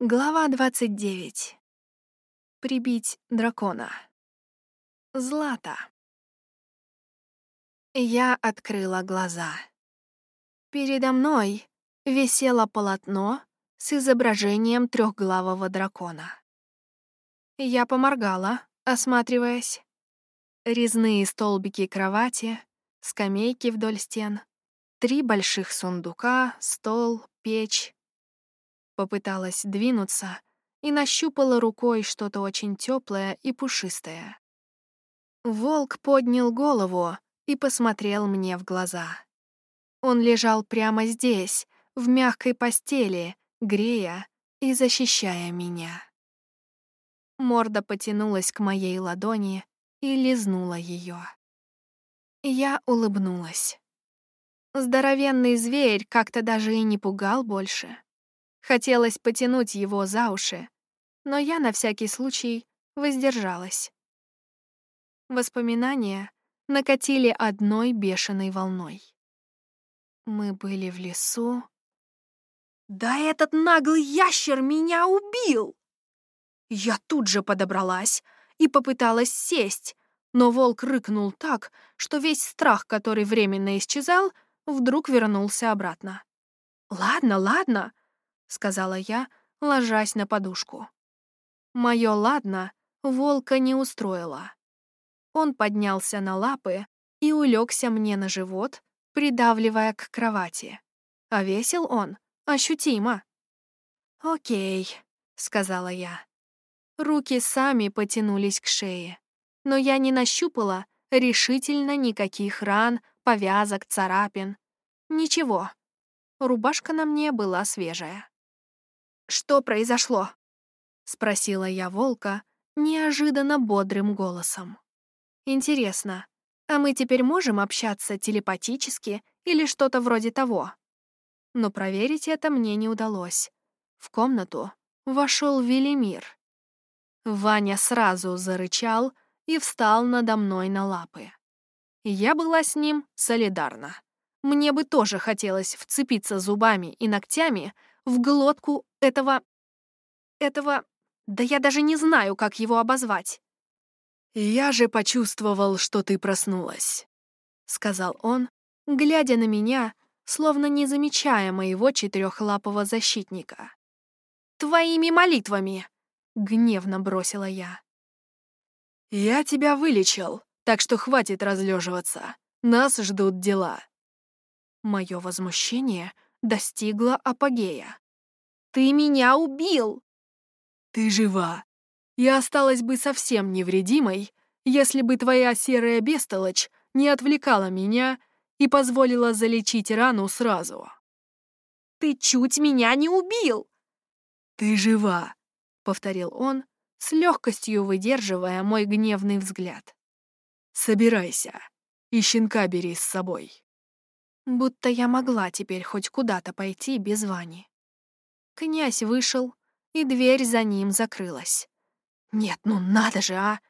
Глава 29. Прибить дракона. Злата. Я открыла глаза. Передо мной висело полотно с изображением трехглавого дракона. Я поморгала, осматриваясь. Резные столбики кровати, скамейки вдоль стен, три больших сундука, стол, печь, Попыталась двинуться и нащупала рукой что-то очень теплое и пушистое. Волк поднял голову и посмотрел мне в глаза. Он лежал прямо здесь, в мягкой постели, грея и защищая меня. Морда потянулась к моей ладони и лизнула ее. Я улыбнулась. Здоровенный зверь как-то даже и не пугал больше. Хотелось потянуть его за уши, но я на всякий случай воздержалась. Воспоминания накатили одной бешеной волной. Мы были в лесу. «Да этот наглый ящер меня убил!» Я тут же подобралась и попыталась сесть, но волк рыкнул так, что весь страх, который временно исчезал, вдруг вернулся обратно. «Ладно, ладно, — сказала я, ложась на подушку. Моё «ладно» волка не устроило. Он поднялся на лапы и улегся мне на живот, придавливая к кровати. А весил он ощутимо. «Окей», — сказала я. Руки сами потянулись к шее, но я не нащупала решительно никаких ран, повязок, царапин. Ничего. Рубашка на мне была свежая. «Что произошло?» — спросила я волка неожиданно бодрым голосом. «Интересно, а мы теперь можем общаться телепатически или что-то вроде того?» Но проверить это мне не удалось. В комнату вошел Велимир. Ваня сразу зарычал и встал надо мной на лапы. Я была с ним солидарна. Мне бы тоже хотелось вцепиться зубами и ногтями в глотку этого... этого... Да я даже не знаю, как его обозвать. «Я же почувствовал, что ты проснулась», — сказал он, глядя на меня, словно не замечая моего четырехлапого защитника. «Твоими молитвами!» — гневно бросила я. «Я тебя вылечил, так что хватит разлеживаться. Нас ждут дела». Мое возмущение достигло апогея. Ты меня убил!» «Ты жива. Я осталась бы совсем невредимой, если бы твоя серая бестолочь не отвлекала меня и позволила залечить рану сразу». «Ты чуть меня не убил!» «Ты жива!» — повторил он, с легкостью выдерживая мой гневный взгляд. «Собирайся и щенка бери с собой». Будто я могла теперь хоть куда-то пойти без Вани. Князь вышел, и дверь за ним закрылась. Нет, ну надо же, а!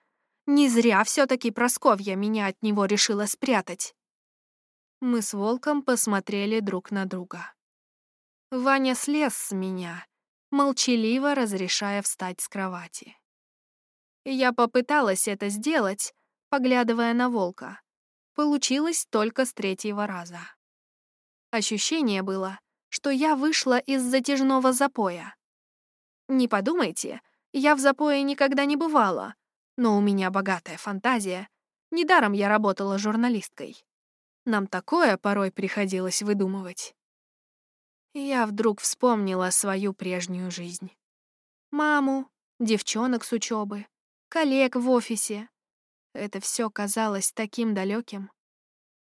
Не зря все таки Просковья меня от него решила спрятать. Мы с Волком посмотрели друг на друга. Ваня слез с меня, молчаливо разрешая встать с кровати. Я попыталась это сделать, поглядывая на Волка. Получилось только с третьего раза. Ощущение было, что я вышла из затяжного запоя. Не подумайте, я в запое никогда не бывала, но у меня богатая фантазия. Недаром я работала журналисткой. Нам такое порой приходилось выдумывать. Я вдруг вспомнила свою прежнюю жизнь. Маму, девчонок с учебы, коллег в офисе. Это все казалось таким далеким,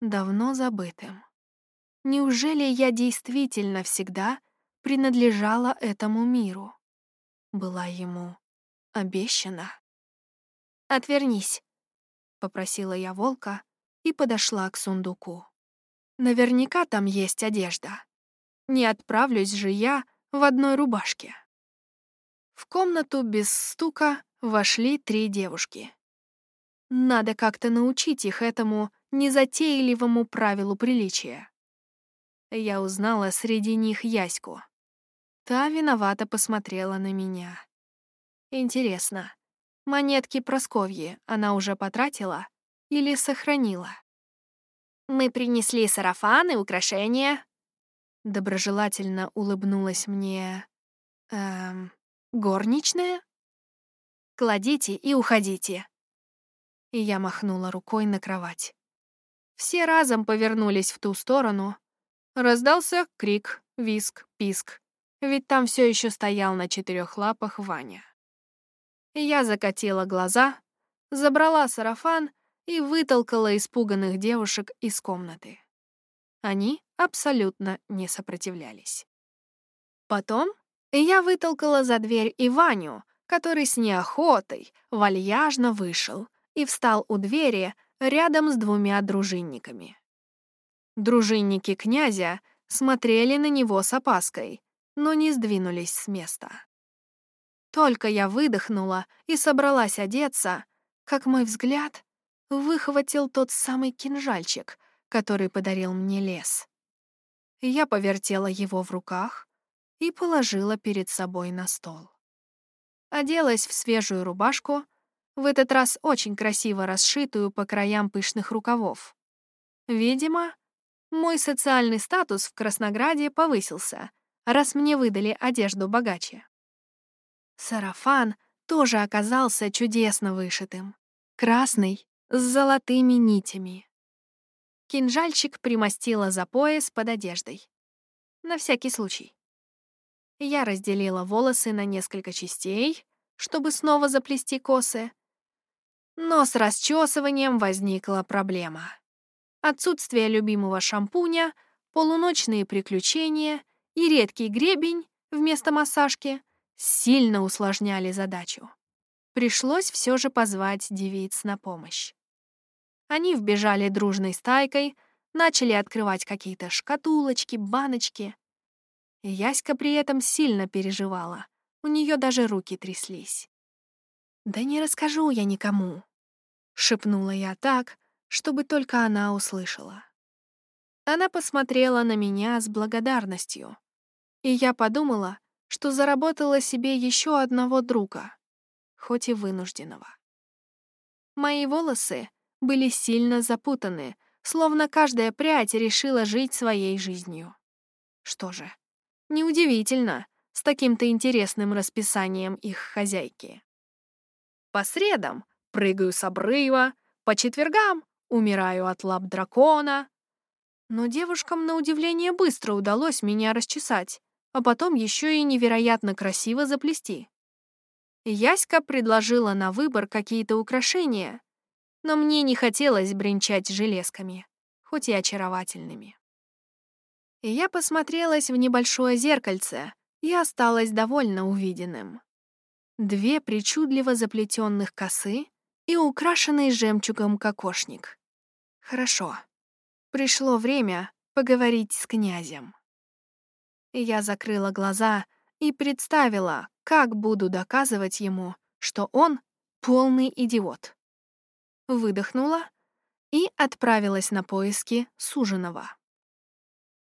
давно забытым. Неужели я действительно всегда принадлежала этому миру? Была ему обещана? «Отвернись», — попросила я волка и подошла к сундуку. Наверняка там есть одежда. Не отправлюсь же я в одной рубашке. В комнату без стука вошли три девушки. Надо как-то научить их этому незатейливому правилу приличия я узнала среди них Яську. Та виновато посмотрела на меня. Интересно, монетки Просковьи она уже потратила или сохранила? «Мы принесли сарафаны, украшения». Доброжелательно улыбнулась мне... Эм, горничная? «Кладите и уходите». И я махнула рукой на кровать. Все разом повернулись в ту сторону. Раздался крик, виск, писк, ведь там все еще стоял на четырех лапах Ваня. Я закатила глаза, забрала сарафан и вытолкала испуганных девушек из комнаты. Они абсолютно не сопротивлялись. Потом я вытолкала за дверь и Ваню, который с неохотой вальяжно вышел и встал у двери рядом с двумя дружинниками. Дружинники князя смотрели на него с опаской, но не сдвинулись с места. Только я выдохнула и собралась одеться, как мой взгляд выхватил тот самый кинжальчик, который подарил мне лес. Я повертела его в руках и положила перед собой на стол. Оделась в свежую рубашку, в этот раз очень красиво расшитую по краям пышных рукавов. Видимо, мой социальный статус в Краснограде повысился, раз мне выдали одежду богаче. Сарафан тоже оказался чудесно вышитым. Красный, с золотыми нитями. Кинжальчик примостила за пояс под одеждой. На всякий случай. Я разделила волосы на несколько частей, чтобы снова заплести косы. Но с расчесыванием возникла проблема. Отсутствие любимого шампуня, полуночные приключения и редкий гребень вместо массажки сильно усложняли задачу. Пришлось все же позвать девиц на помощь. Они вбежали дружной стайкой, начали открывать какие-то шкатулочки, баночки. Яська при этом сильно переживала. У нее даже руки тряслись. «Да не расскажу я никому», — шепнула я так, чтобы только она услышала. Она посмотрела на меня с благодарностью, и я подумала, что заработала себе еще одного друга, хоть и вынужденного. Мои волосы были сильно запутаны, словно каждая прядь решила жить своей жизнью. Что же, неудивительно, с таким-то интересным расписанием их хозяйки. По средам прыгаю с обрыва, по четвергам умираю от лап дракона. Но девушкам, на удивление, быстро удалось меня расчесать, а потом еще и невероятно красиво заплести. Яська предложила на выбор какие-то украшения, но мне не хотелось бренчать железками, хоть и очаровательными. Я посмотрелась в небольшое зеркальце и осталась довольно увиденным. Две причудливо заплетенных косы и украшенный жемчугом кокошник. Хорошо. Пришло время поговорить с князем. Я закрыла глаза и представила, как буду доказывать ему, что он полный идиот выдохнула и отправилась на поиски суженого.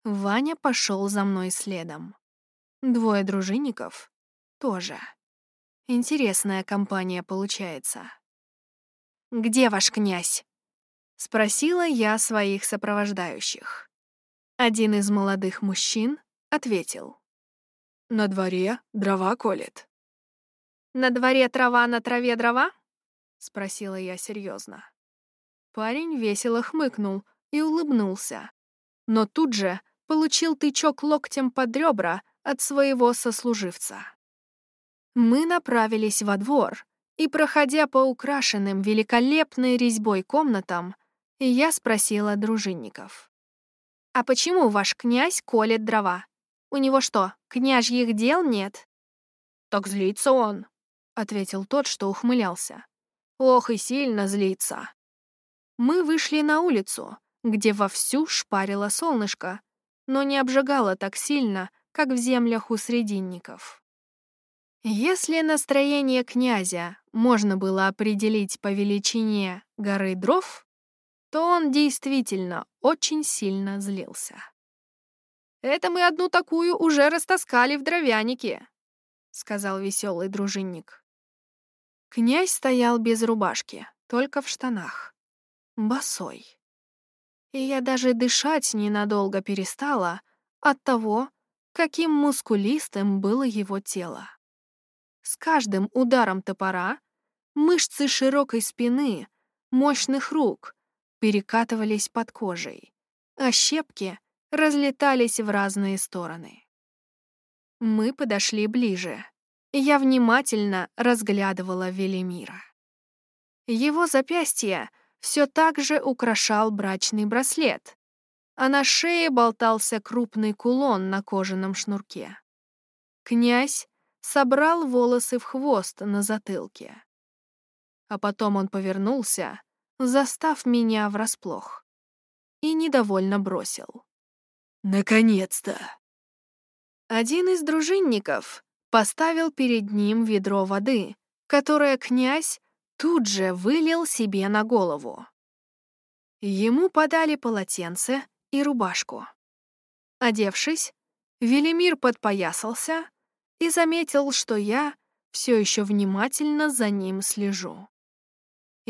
Ваня пошел за мной следом. Двое дружинников тоже. Интересная компания получается. «Где ваш князь?» — спросила я своих сопровождающих. Один из молодых мужчин ответил. «На дворе дрова колет». «На дворе трава, на траве дрова?» — спросила я серьезно. Парень весело хмыкнул и улыбнулся, но тут же получил тычок локтем под ребра от своего сослуживца. Мы направились во двор, и, проходя по украшенным великолепной резьбой комнатам, я спросила дружинников. «А почему ваш князь колет дрова? У него что, княжьих дел нет?» «Так злится он», — ответил тот, что ухмылялся. Ох и сильно злится. Мы вышли на улицу, где вовсю шпарило солнышко, но не обжигало так сильно, как в землях у срединников. Если настроение князя можно было определить по величине горы дров, то он действительно очень сильно злился. Это мы одну такую уже растаскали в дровянике», — сказал веселый дружинник. Князь стоял без рубашки, только в штанах. Босой. И я даже дышать ненадолго перестала от того, каким мускулистым было его тело. С каждым ударом топора мышцы широкой спины, мощных рук перекатывались под кожей, а щепки разлетались в разные стороны. Мы подошли ближе, и я внимательно разглядывала Велимира. Его запястье все так же украшал брачный браслет, а на шее болтался крупный кулон на кожаном шнурке. Князь собрал волосы в хвост на затылке. А потом он повернулся, застав меня врасплох, и недовольно бросил. «Наконец-то!» Один из дружинников поставил перед ним ведро воды, которое князь тут же вылил себе на голову. Ему подали полотенце и рубашку. Одевшись, Велимир подпоясался и заметил, что я все еще внимательно за ним слежу.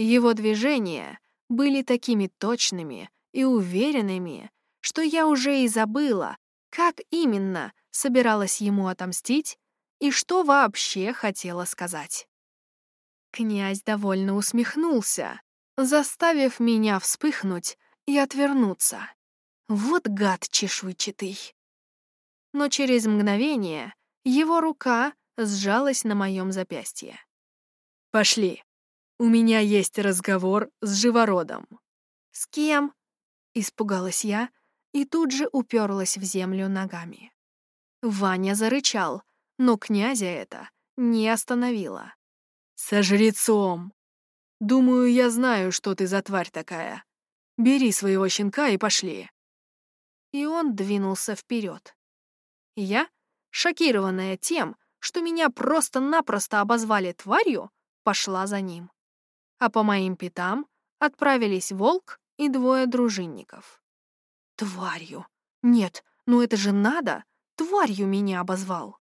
Его движения были такими точными и уверенными, что я уже и забыла, как именно собиралась ему отомстить и что вообще хотела сказать. Князь довольно усмехнулся, заставив меня вспыхнуть и отвернуться. Вот гад чешуйчатый. Но через мгновение его рука сжалась на моем запястье. «Пошли. У меня есть разговор с живородом». «С кем?» — испугалась я и тут же уперлась в землю ногами. Ваня зарычал, но князя это не остановило. «Со жрецом! Думаю, я знаю, что ты за тварь такая. Бери своего щенка и пошли». И он двинулся вперед. Я, шокированная тем, что меня просто-напросто обозвали тварью, пошла за ним. А по моим пятам отправились волк и двое дружинников. Тварью! Нет, ну это же надо! Тварью меня обозвал!